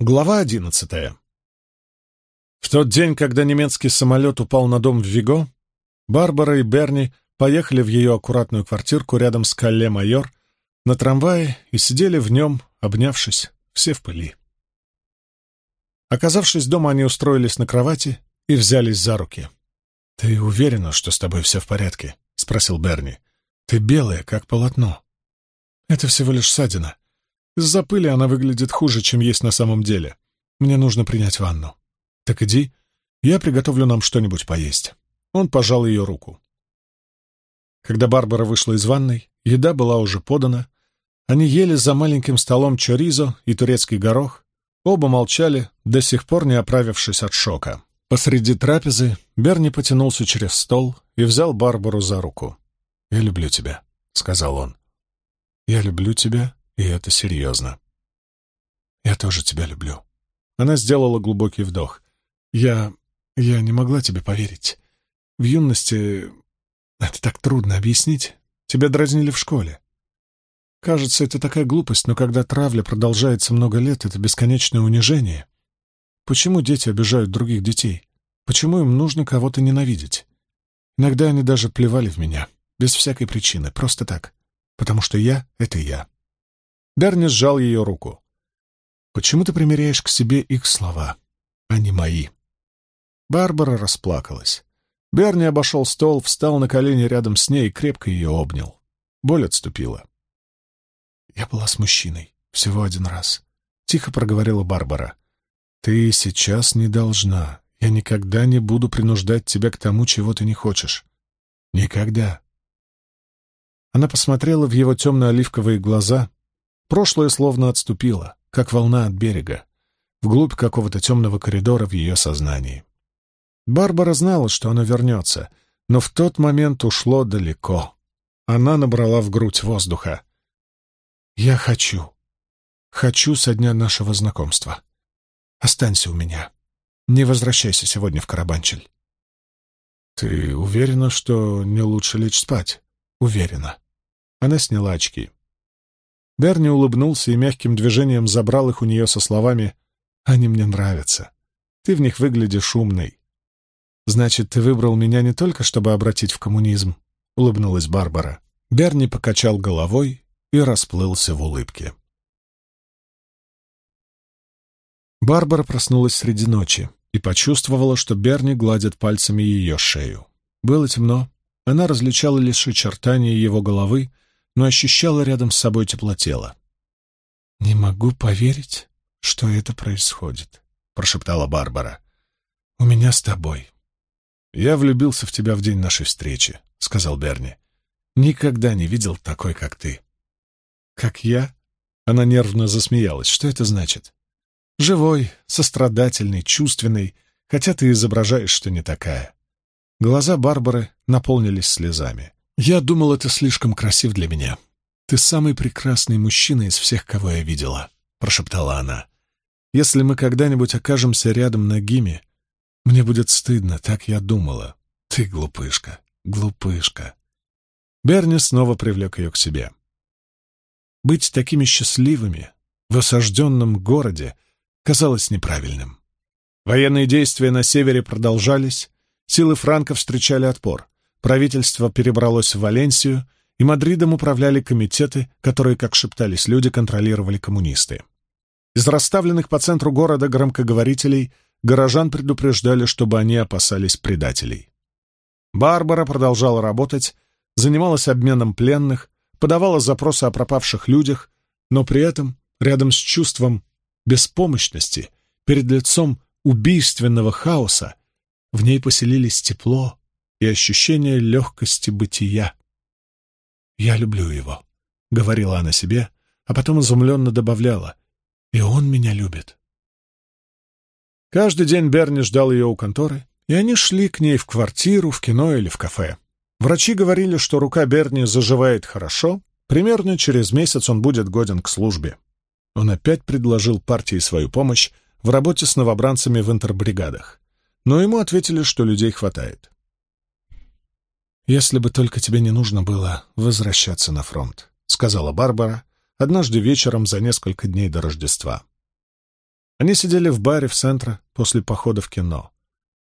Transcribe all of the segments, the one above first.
Глава одиннадцатая. В тот день, когда немецкий самолет упал на дом в Виго, Барбара и Берни поехали в ее аккуратную квартирку рядом с Калле-Майор на трамвае и сидели в нем, обнявшись, все в пыли. Оказавшись дома, они устроились на кровати и взялись за руки. «Ты уверена, что с тобой все в порядке?» — спросил Берни. «Ты белая, как полотно». «Это всего лишь ссадина. Из-за пыли она выглядит хуже, чем есть на самом деле. Мне нужно принять ванну. Так иди, я приготовлю нам что-нибудь поесть. Он пожал ее руку. Когда Барбара вышла из ванной, еда была уже подана. Они ели за маленьким столом чоризо и турецкий горох. Оба молчали, до сих пор не оправившись от шока. Посреди трапезы Берни потянулся через стол и взял Барбару за руку. «Я люблю тебя», — сказал он. «Я люблю тебя и это серьезно. Я тоже тебя люблю. Она сделала глубокий вдох. Я... я не могла тебе поверить. В юности... Это так трудно объяснить. Тебя дразнили в школе. Кажется, это такая глупость, но когда травля продолжается много лет, это бесконечное унижение. Почему дети обижают других детей? Почему им нужно кого-то ненавидеть? Иногда они даже плевали в меня, без всякой причины, просто так, потому что я — это я. Берни сжал ее руку. «Почему ты примеряешь к себе их слова, а не мои?» Барбара расплакалась. Берни обошел стол, встал на колени рядом с ней и крепко ее обнял. Боль отступила. «Я была с мужчиной. Всего один раз», — тихо проговорила Барбара. «Ты сейчас не должна. Я никогда не буду принуждать тебя к тому, чего ты не хочешь. Никогда». Она посмотрела в его темно-оливковые глаза, Прошлое словно отступило, как волна от берега, вглубь какого-то темного коридора в ее сознании. Барбара знала, что оно вернется, но в тот момент ушло далеко. Она набрала в грудь воздуха. «Я хочу. Хочу со дня нашего знакомства. Останься у меня. Не возвращайся сегодня в Карабанчель». «Ты уверена, что не лучше лечь спать?» «Уверена». Она сняла очки. Берни улыбнулся и мягким движением забрал их у нее со словами «Они мне нравятся. Ты в них выглядишь умной». «Значит, ты выбрал меня не только, чтобы обратить в коммунизм», — улыбнулась Барбара. Берни покачал головой и расплылся в улыбке. Барбара проснулась среди ночи и почувствовала, что Берни гладит пальцами ее шею. Было темно, она различала лишь очертания его головы но ощущала рядом с собой тепло тела. «Не могу поверить, что это происходит», — прошептала Барбара. «У меня с тобой». «Я влюбился в тебя в день нашей встречи», — сказал Берни. «Никогда не видел такой, как ты». «Как я?» Она нервно засмеялась. «Что это значит?» «Живой, сострадательный, чувственный, хотя ты изображаешь, что не такая». Глаза Барбары наполнились слезами. «Я думал, это слишком красив для меня. Ты самый прекрасный мужчина из всех, кого я видела», — прошептала она. «Если мы когда-нибудь окажемся рядом на Гиме, мне будет стыдно, так я думала. Ты глупышка, глупышка». Берни снова привлек ее к себе. Быть такими счастливыми в осажденном городе казалось неправильным. Военные действия на севере продолжались, силы франков встречали отпор — Правительство перебралось в Валенсию, и Мадридом управляли комитеты, которые, как шептались люди, контролировали коммунисты. Из расставленных по центру города громкоговорителей горожан предупреждали, чтобы они опасались предателей. Барбара продолжала работать, занималась обменом пленных, подавала запросы о пропавших людях, но при этом, рядом с чувством беспомощности, перед лицом убийственного хаоса, в ней поселились тепло, и ощущение легкости бытия. «Я люблю его», — говорила она себе, а потом изумленно добавляла, «и он меня любит». Каждый день Берни ждал ее у конторы, и они шли к ней в квартиру, в кино или в кафе. Врачи говорили, что рука Берни заживает хорошо, примерно через месяц он будет годен к службе. Он опять предложил партии свою помощь в работе с новобранцами в интербригадах, но ему ответили, что людей хватает. «Если бы только тебе не нужно было возвращаться на фронт», — сказала Барбара однажды вечером за несколько дней до Рождества. Они сидели в баре в центре после похода в кино.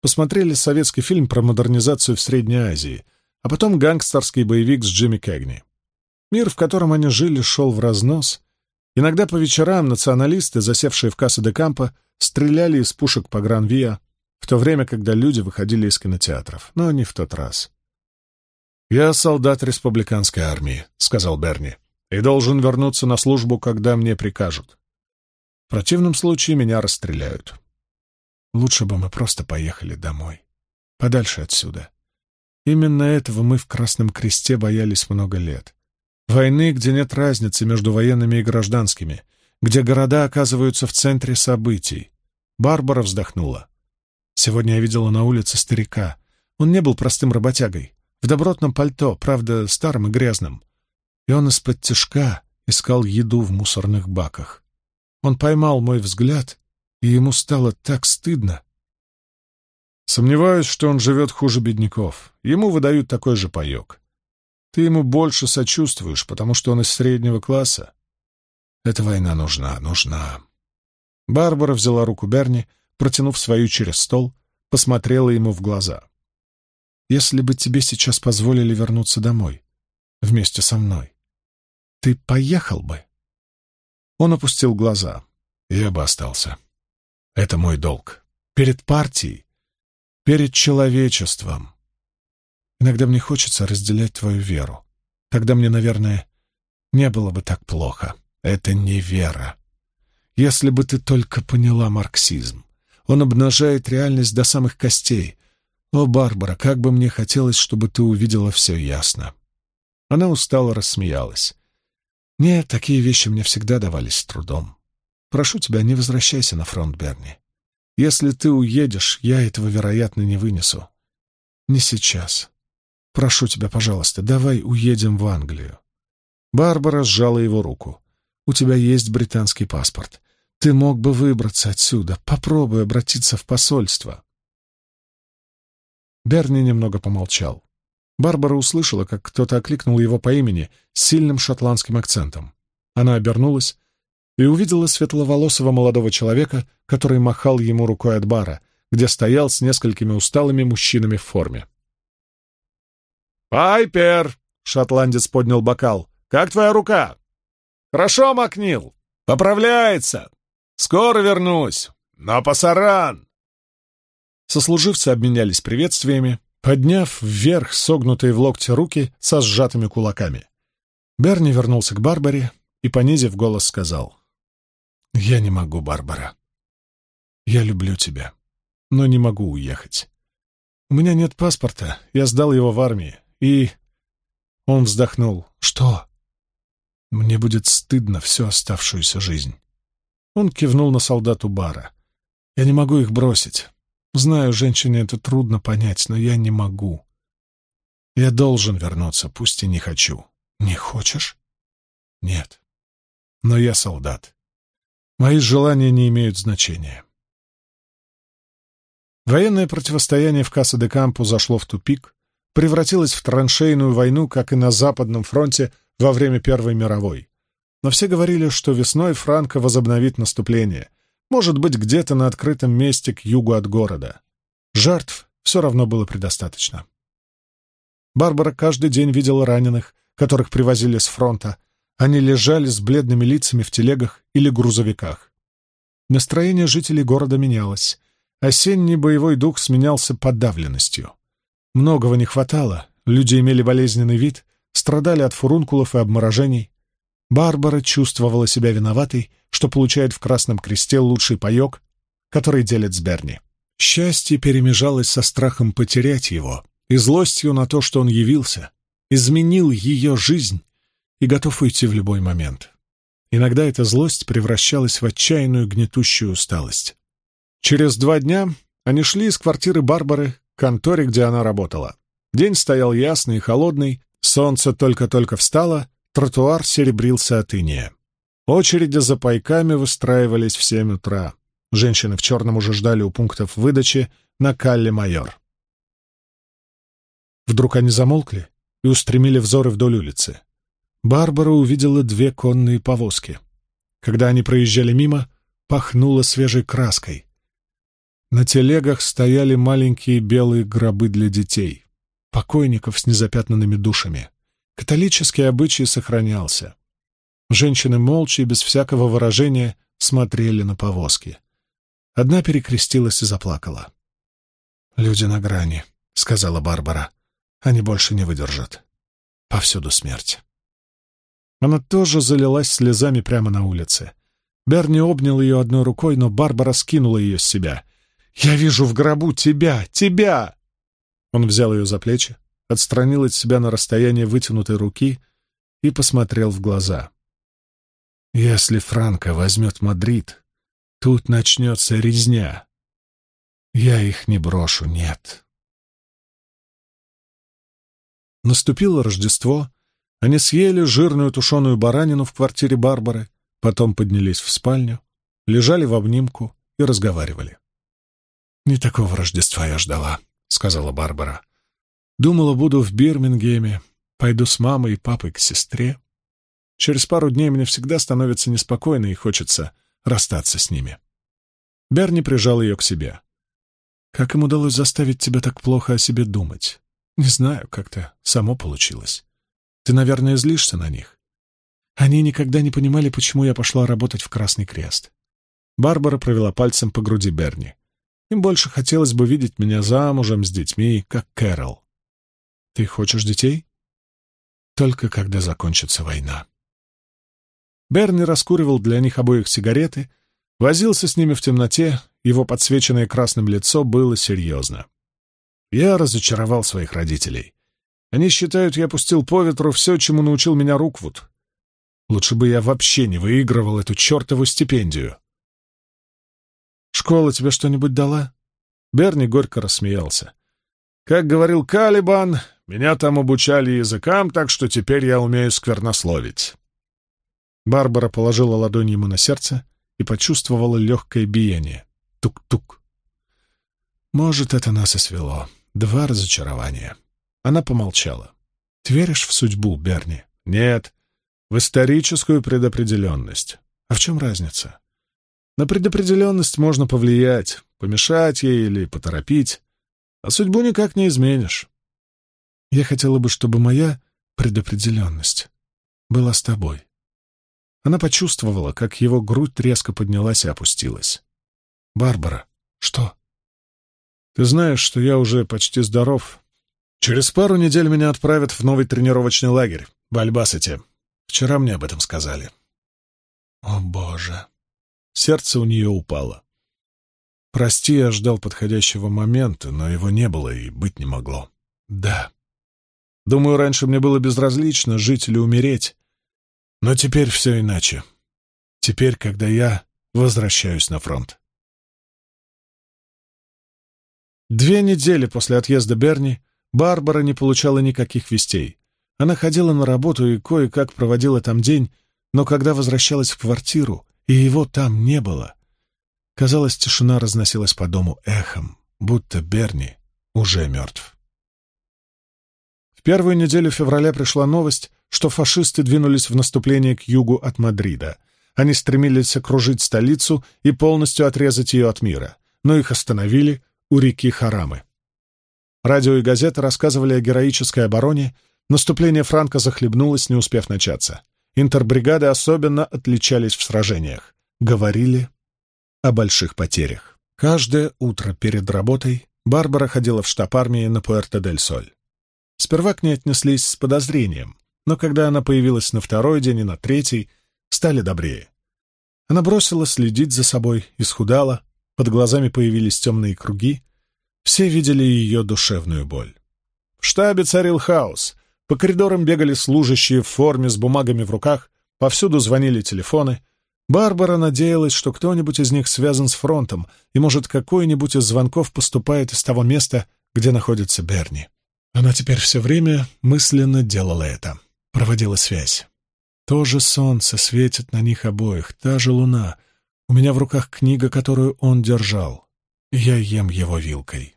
Посмотрели советский фильм про модернизацию в Средней Азии, а потом гангстерский боевик с Джимми Кэгни. Мир, в котором они жили, шел в разнос. Иногда по вечерам националисты, засевшие в касса де Кампо, стреляли из пушек по Гран-Виа, в то время, когда люди выходили из кинотеатров, но не в тот раз. «Я солдат республиканской армии», — сказал Берни, — «и должен вернуться на службу, когда мне прикажут. В противном случае меня расстреляют. Лучше бы мы просто поехали домой, подальше отсюда. Именно этого мы в Красном Кресте боялись много лет. Войны, где нет разницы между военными и гражданскими, где города оказываются в центре событий. Барбара вздохнула. Сегодня я видела на улице старика. Он не был простым работягой. В добротном пальто, правда, старым и грязным. И он из-под тяжка искал еду в мусорных баках. Он поймал мой взгляд, и ему стало так стыдно. Сомневаюсь, что он живет хуже бедняков. Ему выдают такой же паек. Ты ему больше сочувствуешь, потому что он из среднего класса. Эта война нужна, нужна. Барбара взяла руку Берни, протянув свою через стол, посмотрела ему в глаза. «Если бы тебе сейчас позволили вернуться домой, вместе со мной, ты поехал бы?» Он опустил глаза. Я бы остался. Это мой долг. Перед партией. Перед человечеством. Иногда мне хочется разделять твою веру. Тогда мне, наверное, не было бы так плохо. Это не вера. Если бы ты только поняла марксизм. Он обнажает реальность до самых костей. О, Барбара, как бы мне хотелось, чтобы ты увидела все ясно. Она устало рассмеялась. Нет, такие вещи мне всегда давались с трудом. Прошу тебя, не возвращайся на фронт, Берни. Если ты уедешь, я этого, вероятно, не вынесу. Не сейчас. Прошу тебя, пожалуйста, давай уедем в Англию. Барбара сжала его руку. У тебя есть британский паспорт. Ты мог бы выбраться отсюда. Попробуй обратиться в посольство. Берни немного помолчал. Барбара услышала, как кто-то окликнул его по имени с сильным шотландским акцентом. Она обернулась и увидела светловолосого молодого человека, который махал ему рукой от бара, где стоял с несколькими усталыми мужчинами в форме. «Пайпер!» — шотландец поднял бокал. «Как твоя рука?» «Хорошо, Макнил. Поправляется. Скоро вернусь. На пасаран!» Сослуживцы обменялись приветствиями, подняв вверх согнутые в локте руки со сжатыми кулаками. Берни вернулся к Барбаре и, понизив голос, сказал. «Я не могу, Барбара. Я люблю тебя, но не могу уехать. У меня нет паспорта, я сдал его в армии, и...» Он вздохнул. «Что?» «Мне будет стыдно всю оставшуюся жизнь». Он кивнул на солдату бара. «Я не могу их бросить. Знаю, женщине это трудно понять, но я не могу. Я должен вернуться, пусть и не хочу. Не хочешь? Нет. Но я солдат. Мои желания не имеют значения. Военное противостояние в Касса-де-Кампу зашло в тупик, превратилось в траншейную войну, как и на Западном фронте во время Первой мировой. Но все говорили, что весной Франко возобновит наступление, может быть, где-то на открытом месте к югу от города. Жертв все равно было предостаточно. Барбара каждый день видела раненых, которых привозили с фронта. Они лежали с бледными лицами в телегах или грузовиках. Настроение жителей города менялось. Осенний боевой дух сменялся подавленностью. Многого не хватало, люди имели болезненный вид, страдали от фурункулов и обморожений. Барбара чувствовала себя виноватой, что получает в Красном Кресте лучший паек, который делит с Берни. Счастье перемежалось со страхом потерять его и злостью на то, что он явился, изменил ее жизнь и готов уйти в любой момент. Иногда эта злость превращалась в отчаянную гнетущую усталость. Через два дня они шли из квартиры Барбары к конторе, где она работала. День стоял ясный и холодный, солнце только-только встало, Тротуар серебрился от иния. Очереди за пайками выстраивались в семь утра. Женщины в черном уже ждали у пунктов выдачи на Калле-Майор. Вдруг они замолкли и устремили взоры вдоль улицы. Барбара увидела две конные повозки. Когда они проезжали мимо, пахнуло свежей краской. На телегах стояли маленькие белые гробы для детей, покойников с незапятнанными душами. Католический обычай сохранялся. Женщины молча и без всякого выражения смотрели на повозки. Одна перекрестилась и заплакала. «Люди на грани», — сказала Барбара. «Они больше не выдержат. Повсюду смерть». Она тоже залилась слезами прямо на улице. Берни обнял ее одной рукой, но Барбара скинула ее с себя. «Я вижу в гробу тебя! Тебя!» Он взял ее за плечи, отстранил от себя на расстояние вытянутой руки и посмотрел в глаза. «Если Франко возьмет Мадрид, тут начнется резня. Я их не брошу, нет». Наступило Рождество, они съели жирную тушеную баранину в квартире Барбары, потом поднялись в спальню, лежали в обнимку и разговаривали. «Не такого Рождества я ждала», — сказала Барбара. «Думала, буду в Бирмингеме, пойду с мамой и папой к сестре. Через пару дней мне всегда становится неспокойно и хочется расстаться с ними». Берни прижал ее к себе. «Как им удалось заставить тебя так плохо о себе думать? Не знаю, как-то само получилось». Ты, наверное, злишься на них. Они никогда не понимали, почему я пошла работать в Красный Крест. Барбара провела пальцем по груди Берни. Им больше хотелось бы видеть меня замужем с детьми, как Кэрол. Ты хочешь детей? Только когда закончится война. Берни раскуривал для них обоих сигареты, возился с ними в темноте, его подсвеченное красным лицо было серьезно. Я разочаровал своих родителей. Они считают, я пустил по ветру все, чему научил меня Руквуд. Лучше бы я вообще не выигрывал эту чертову стипендию. «Школа тебе что-нибудь дала?» Берни горько рассмеялся. «Как говорил Калибан, меня там обучали языкам, так что теперь я умею сквернословить». Барбара положила ладонь ему на сердце и почувствовала легкое биение. Тук-тук. «Может, это нас и свело. Два разочарования». Она помолчала. «Ты веришь в судьбу, Берни?» «Нет. В историческую предопределенность. А в чем разница?» «На предопределенность можно повлиять, помешать ей или поторопить, а судьбу никак не изменишь. Я хотела бы, чтобы моя предопределенность была с тобой». Она почувствовала, как его грудь резко поднялась и опустилась. «Барбара, что?» «Ты знаешь, что я уже почти здоров, Через пару недель меня отправят в новый тренировочный лагерь в Альбасете. Вчера мне об этом сказали. О, Боже! Сердце у нее упало. Прости, я ждал подходящего момента, но его не было и быть не могло. Да. Думаю, раньше мне было безразлично, жить или умереть. Но теперь все иначе. Теперь, когда я возвращаюсь на фронт. Две недели после отъезда Берни Барбара не получала никаких вестей. Она ходила на работу и кое-как проводила там день, но когда возвращалась в квартиру, и его там не было, казалось, тишина разносилась по дому эхом, будто Берни уже мертв. В первую неделю февраля пришла новость, что фашисты двинулись в наступление к югу от Мадрида. Они стремились окружить столицу и полностью отрезать ее от мира, но их остановили у реки Харамы. Радио и газеты рассказывали о героической обороне, наступление Франка захлебнулось, не успев начаться. Интербригады особенно отличались в сражениях. Говорили о больших потерях. Каждое утро перед работой Барбара ходила в штаб армии на Пуэрто-дель-Соль. Сперва к ней отнеслись с подозрением, но когда она появилась на второй день и на третий, стали добрее. Она бросила следить за собой, исхудала, под глазами появились темные круги, все видели ее душевную боль. В штабе царил хаос. По коридорам бегали служащие в форме с бумагами в руках, повсюду звонили телефоны. Барбара надеялась, что кто-нибудь из них связан с фронтом, и, может, какой-нибудь из звонков поступает из того места, где находится Берни. Она теперь все время мысленно делала это, проводила связь. То же солнце светит на них обоих, та же луна. У меня в руках книга, которую он держал. Я ем его вилкой.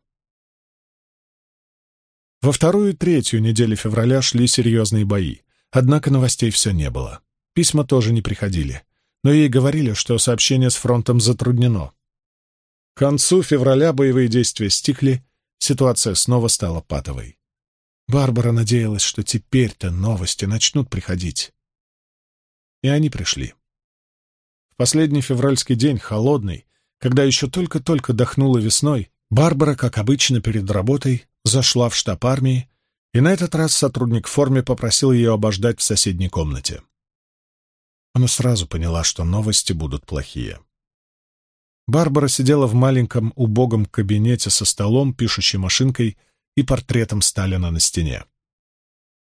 Во вторую и третью недели февраля шли серьезные бои, однако новостей все не было. Письма тоже не приходили. но ей говорили, что сообщение с фронтом затруднено. К концу февраля боевые действия стихли, ситуация снова стала патовой. Барбара надеялась, что теперь-то новости начнут приходить. И они пришли. В последний февральский день, холодный, когда еще только-только дохнуло весной, Барбара, как обычно перед работой, зашла в штаб армии, и на этот раз сотрудник в форме попросил ее обождать в соседней комнате. Она сразу поняла, что новости будут плохие. Барбара сидела в маленьком убогом кабинете со столом, пишущей машинкой и портретом Сталина на стене.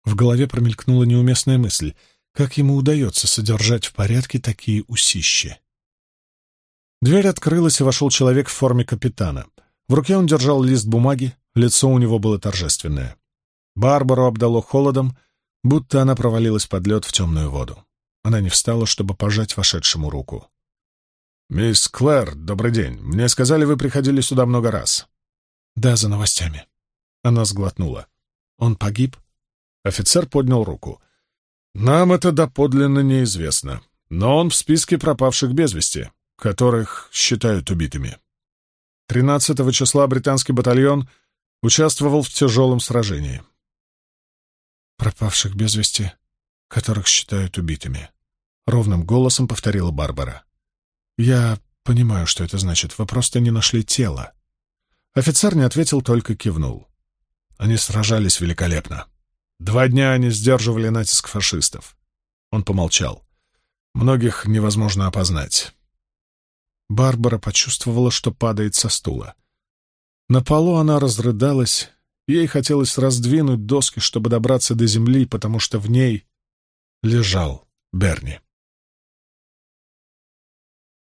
В голове промелькнула неуместная мысль, как ему удается содержать в порядке такие усищи. Дверь открылась, и вошел человек в форме капитана. В руке он держал лист бумаги, лицо у него было торжественное. Барбару обдало холодом, будто она провалилась под лед в темную воду. Она не встала, чтобы пожать вошедшему руку. «Мисс Клэр, добрый день. Мне сказали, вы приходили сюда много раз». «Да, за новостями». Она сглотнула. «Он погиб?» Офицер поднял руку. «Нам это доподлинно неизвестно, но он в списке пропавших без вести, которых считают убитыми». 13 числа британский батальон участвовал в тяжелом сражении. «Пропавших без вести, которых считают убитыми», — ровным голосом повторила Барбара. «Я понимаю, что это значит. Вы просто не нашли тело». Офицер не ответил, только кивнул. Они сражались великолепно. Два дня они сдерживали натиск фашистов. Он помолчал. Многих невозможно опознать. Барбара почувствовала, что падает со стула. На полу она разрыдалась. Ей хотелось раздвинуть доски, чтобы добраться до земли, потому что в ней лежал Берни.